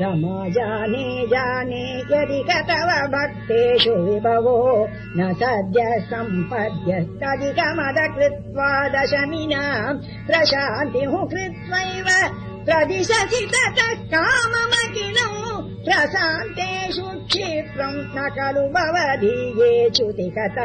रमा जाने जाने यदि कतव भक्तेषु विभवो न सद्य सम्पद्यस्तधिकमद कृत्वा दशमिना प्रशान्तिः कृत्वैव प्रदिशसि ततः काममखिलौ प्रशान्तेषु क्षिप्रम् न खलु भवधीये च्युतिकत।